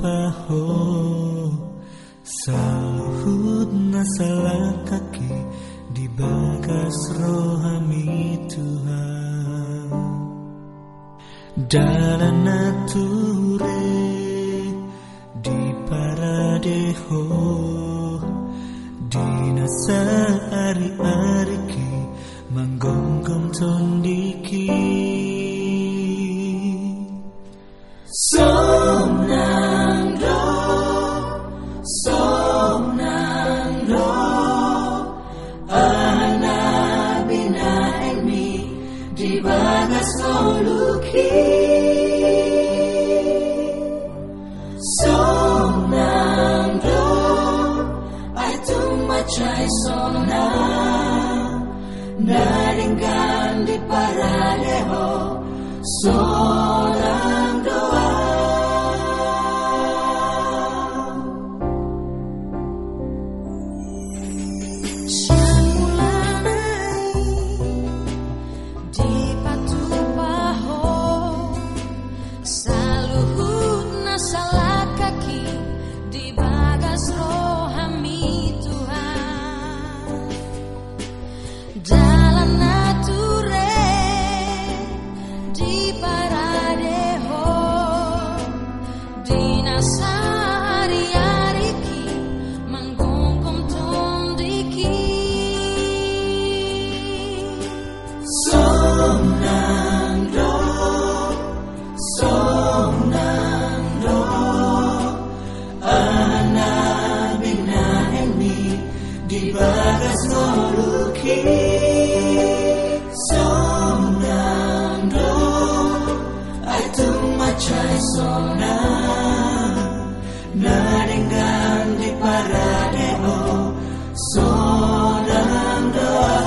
paho Salhud nasalah kaki di bagas rohami Tuhan. Dalam nature di paradeho Di nasa ari Chaisona Naringandi Paraleho Sona pesona Naringgan di paradeo Sodang doa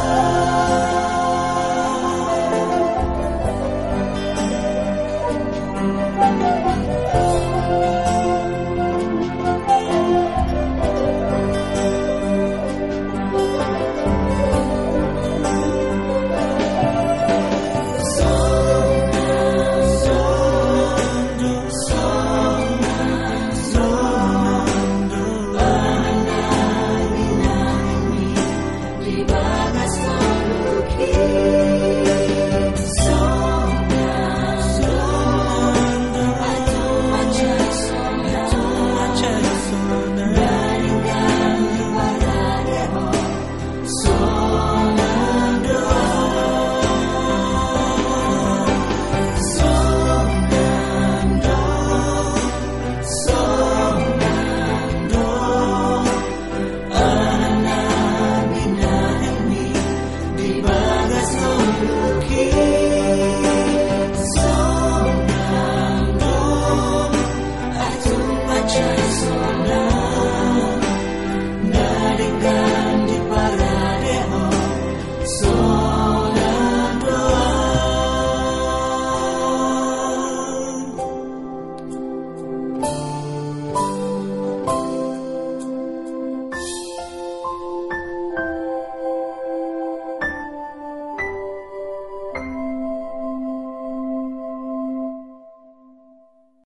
Maligaya